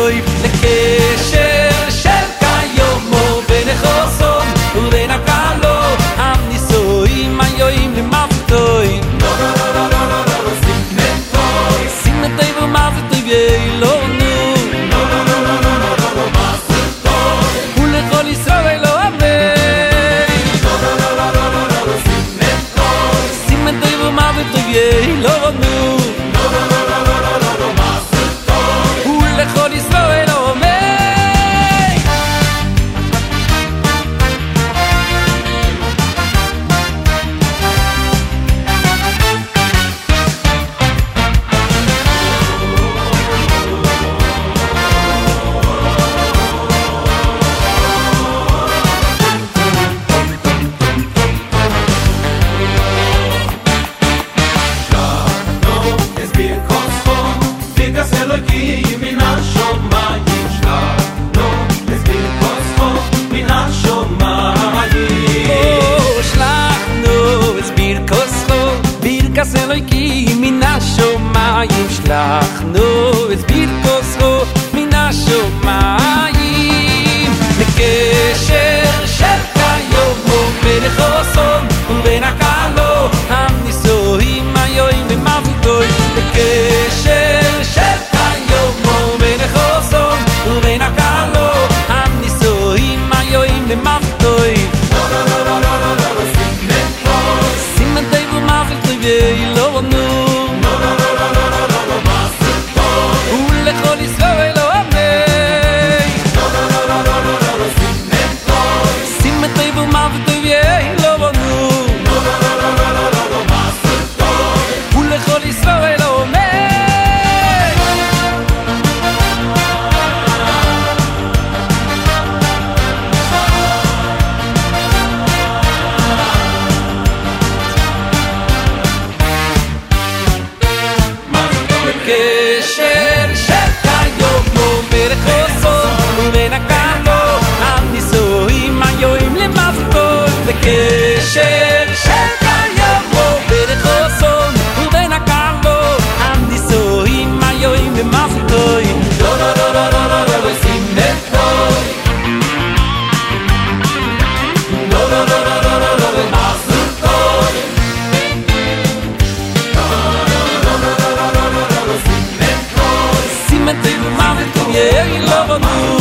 toy 我